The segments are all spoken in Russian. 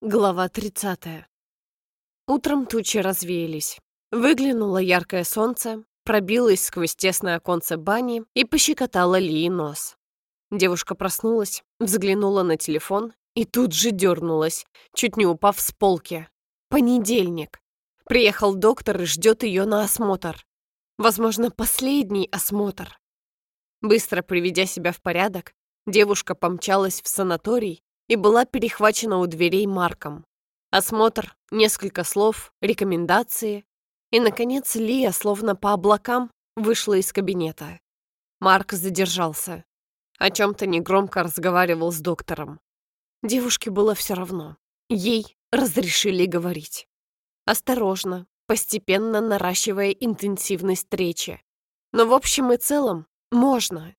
Глава 30. Утром тучи развеялись. Выглянуло яркое солнце, пробилось сквозь тесное оконце бани и пощекотало Лии нос. Девушка проснулась, взглянула на телефон и тут же дернулась, чуть не упав с полки. Понедельник. Приехал доктор и ждет ее на осмотр. Возможно, последний осмотр. Быстро приведя себя в порядок, девушка помчалась в санаторий и была перехвачена у дверей Марком. Осмотр, несколько слов, рекомендации. И, наконец, Лия, словно по облакам, вышла из кабинета. Марк задержался. О чем-то негромко разговаривал с доктором. Девушке было все равно. Ей разрешили говорить. Осторожно, постепенно наращивая интенсивность речи. Но в общем и целом можно.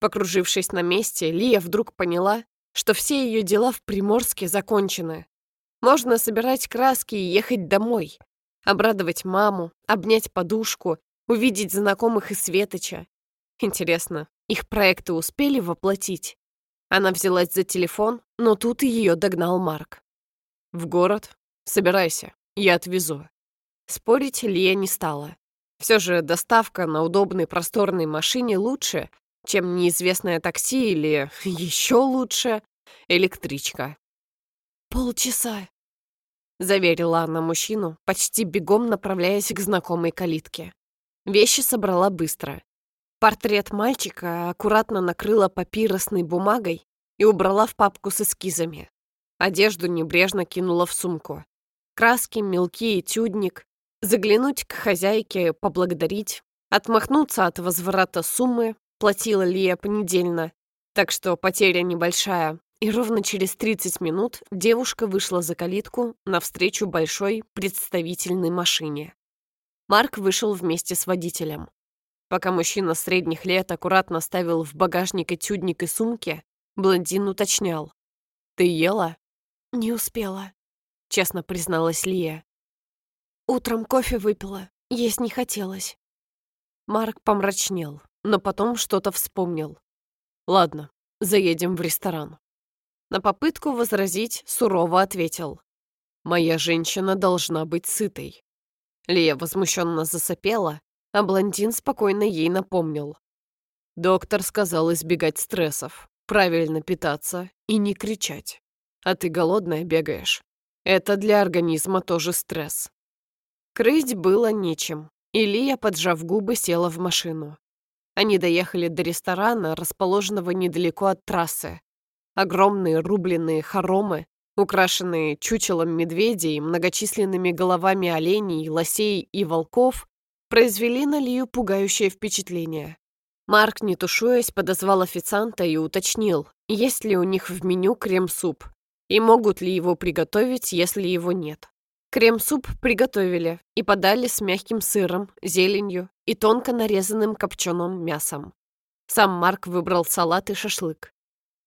Покружившись на месте, Лия вдруг поняла, что все ее дела в Приморске закончены. Можно собирать краски и ехать домой, обрадовать маму, обнять подушку, увидеть знакомых из Светоча. Интересно, их проекты успели воплотить? Она взялась за телефон, но тут ее догнал Марк. «В город? Собирайся, я отвезу». Спорить Лия не стала. Все же доставка на удобной просторной машине лучше, чем неизвестное такси или, еще лучше, электричка. «Полчаса», — заверила она мужчину, почти бегом направляясь к знакомой калитке. Вещи собрала быстро. Портрет мальчика аккуратно накрыла папиросной бумагой и убрала в папку с эскизами. Одежду небрежно кинула в сумку. Краски, мелки, этюдник. Заглянуть к хозяйке, поблагодарить, отмахнуться от возврата суммы, платила Лия понедельно, так что потеря небольшая. И ровно через 30 минут девушка вышла за калитку навстречу большой представительной машине. Марк вышел вместе с водителем. Пока мужчина средних лет аккуратно ставил в багажник этюдник и сумки, блондин уточнял. «Ты ела?» «Не успела», — честно призналась Лия. «Утром кофе выпила, есть не хотелось». Марк помрачнел, но потом что-то вспомнил. «Ладно, заедем в ресторан». На попытку возразить сурово ответил. «Моя женщина должна быть сытой». Лия возмущенно засопела, а блондин спокойно ей напомнил. Доктор сказал избегать стрессов, правильно питаться и не кричать. А ты голодная бегаешь. Это для организма тоже стресс. Крыть было нечем, и Лия, поджав губы, села в машину. Они доехали до ресторана, расположенного недалеко от трассы. Огромные рубленые хоромы, украшенные чучелом медведей, многочисленными головами оленей, лосей и волков, произвели на Лию пугающее впечатление. Марк, не тушуясь, подозвал официанта и уточнил, есть ли у них в меню крем-суп, и могут ли его приготовить, если его нет. Крем-суп приготовили и подали с мягким сыром, зеленью и тонко нарезанным копченым мясом. Сам Марк выбрал салат и шашлык.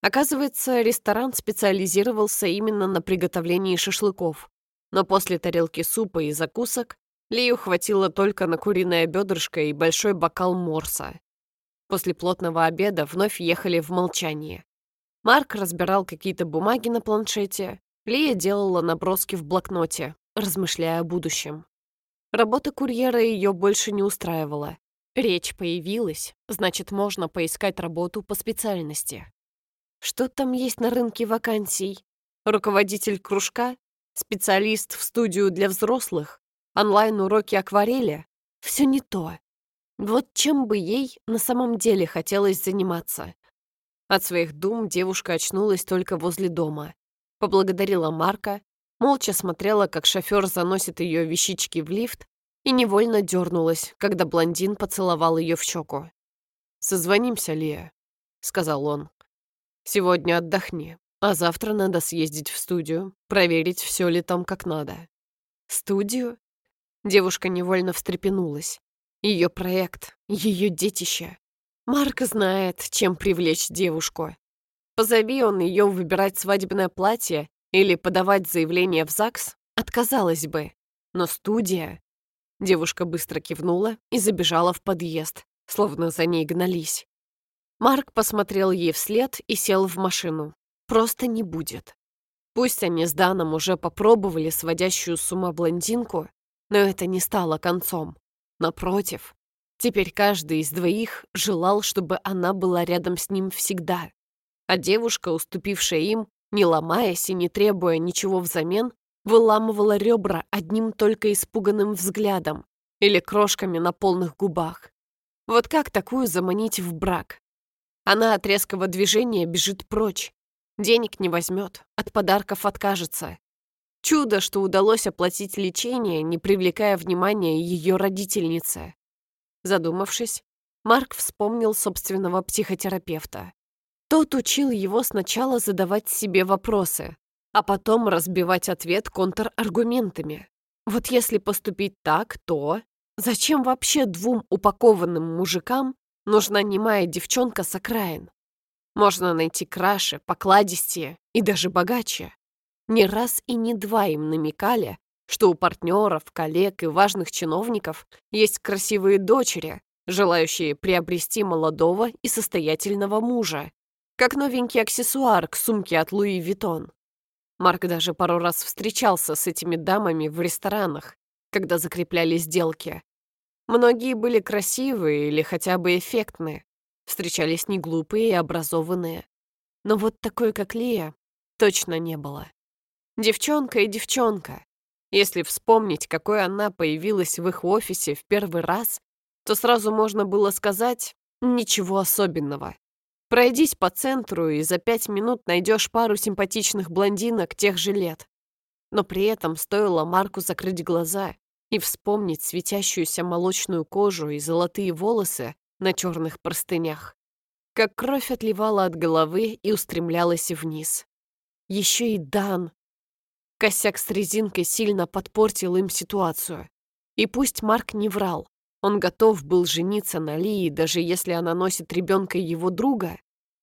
Оказывается, ресторан специализировался именно на приготовлении шашлыков. Но после тарелки супа и закусок Лию хватило только на куриное бедрышко и большой бокал морса. После плотного обеда вновь ехали в молчании. Марк разбирал какие-то бумаги на планшете, Лия делала наброски в блокноте, размышляя о будущем. Работа курьера ее больше не устраивала. Речь появилась, значит, можно поискать работу по специальности. Что там есть на рынке вакансий? Руководитель кружка? Специалист в студию для взрослых? Онлайн-уроки акварели? Все не то. Вот чем бы ей на самом деле хотелось заниматься. От своих дум девушка очнулась только возле дома. Поблагодарила Марка, молча смотрела, как шофер заносит ее вещички в лифт, и невольно дернулась, когда блондин поцеловал ее в щеку. «Созвонимся, Лия», — сказал он. «Сегодня отдохни, а завтра надо съездить в студию, проверить, все ли там как надо». «Студию?» Девушка невольно встрепенулась. Ее проект, ее детище. Марк знает, чем привлечь девушку. Позови он ее выбирать свадебное платье или подавать заявление в ЗАГС, отказалась бы. Но студия... Девушка быстро кивнула и забежала в подъезд, словно за ней гнались. Марк посмотрел ей вслед и сел в машину. Просто не будет. Пусть они с Даном уже попробовали сводящую с ума блондинку, но это не стало концом. Напротив, теперь каждый из двоих желал, чтобы она была рядом с ним всегда. А девушка, уступившая им, не ломаясь и не требуя ничего взамен, выламывала ребра одним только испуганным взглядом или крошками на полных губах. Вот как такую заманить в брак? Она от резкого движения бежит прочь, Денег не возьмет, от подарков откажется. Чудо, что удалось оплатить лечение, не привлекая внимания ее родительницы. Задумавшись, Марк вспомнил собственного психотерапевта. Тот учил его сначала задавать себе вопросы, а потом разбивать ответ контраргументами. Вот если поступить так, то... Зачем вообще двум упакованным мужикам нужна немая девчонка с окраин? Можно найти краше, покладистее и даже богаче. Не раз и не два им намекали, что у партнеров, коллег и важных чиновников есть красивые дочери, желающие приобрести молодого и состоятельного мужа, как новенький аксессуар к сумке от Луи Виттон. Марк даже пару раз встречался с этими дамами в ресторанах, когда закрепляли сделки. Многие были красивые или хотя бы эффектные, Встречались не глупые и образованные. Но вот такой, как Лия, точно не было. Девчонка и девчонка. Если вспомнить, какой она появилась в их офисе в первый раз, то сразу можно было сказать «ничего особенного». Пройдись по центру, и за пять минут найдешь пару симпатичных блондинок тех же лет. Но при этом стоило Марку закрыть глаза и вспомнить светящуюся молочную кожу и золотые волосы, на черных простынях. Как кровь отливала от головы и устремлялась вниз. Еще и Дан. Косяк с резинкой сильно подпортил им ситуацию. И пусть Марк не врал, он готов был жениться на Лии, даже если она носит ребенка его друга,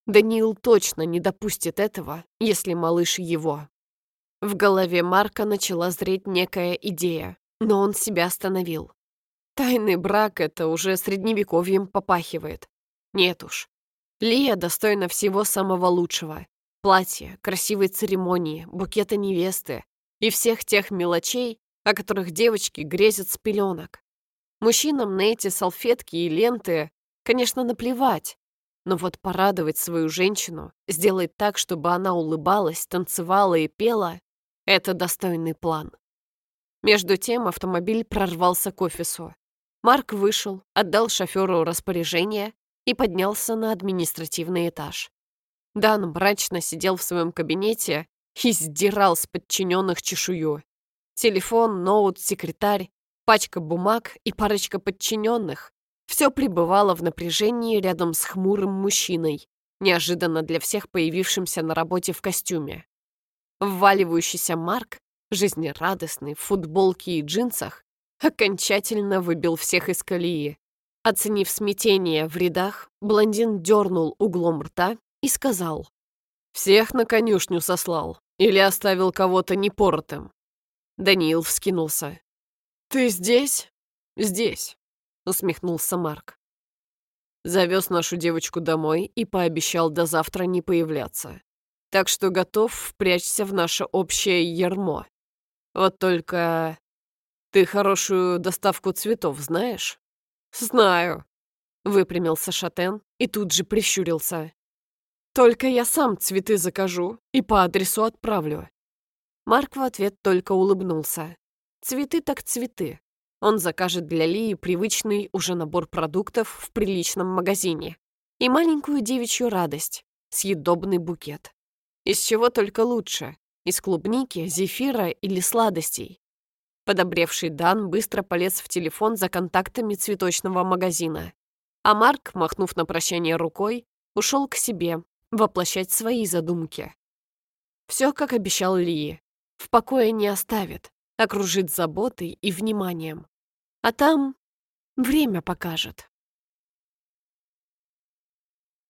Даниил точно не допустит этого, если малыш его. В голове Марка начала зреть некая идея, но он себя остановил. Тайный брак — это уже средневековьем попахивает. Нет уж. Лия достойна всего самого лучшего. Платья, красивой церемонии, букета невесты и всех тех мелочей, о которых девочки грезят с пеленок. Мужчинам на эти салфетки и ленты, конечно, наплевать, но вот порадовать свою женщину, сделать так, чтобы она улыбалась, танцевала и пела — это достойный план. Между тем автомобиль прорвался к офису. Марк вышел, отдал шоферу распоряжение и поднялся на административный этаж. Дан мрачно сидел в своем кабинете и сдирал с подчиненных чешую. Телефон, ноут, секретарь, пачка бумаг и парочка подчиненных. Все пребывало в напряжении рядом с хмурым мужчиной, неожиданно для всех появившимся на работе в костюме. Вваливающийся Марк, жизнерадостный, в футболке и джинсах, окончательно выбил всех из колеи. Оценив смятение в рядах, блондин дернул углом рта и сказал. «Всех на конюшню сослал или оставил кого-то непоротым?» Даниил вскинулся. «Ты здесь?» «Здесь», — усмехнулся Марк. Завез нашу девочку домой и пообещал до завтра не появляться. Так что готов впрячься в наше общее ярмо. Вот только «Ты хорошую доставку цветов знаешь?» «Знаю», — выпрямился Шатен и тут же прищурился. «Только я сам цветы закажу и по адресу отправлю». Марк в ответ только улыбнулся. «Цветы так цветы. Он закажет для Лии привычный уже набор продуктов в приличном магазине и маленькую девичью радость, съедобный букет. Из чего только лучше, из клубники, зефира или сладостей. Подобревший Дан быстро полез в телефон за контактами цветочного магазина. А Марк, махнув на прощание рукой, ушел к себе воплощать свои задумки. Все, как обещал Ли, в покое не оставит, окружит заботой и вниманием. А там время покажет.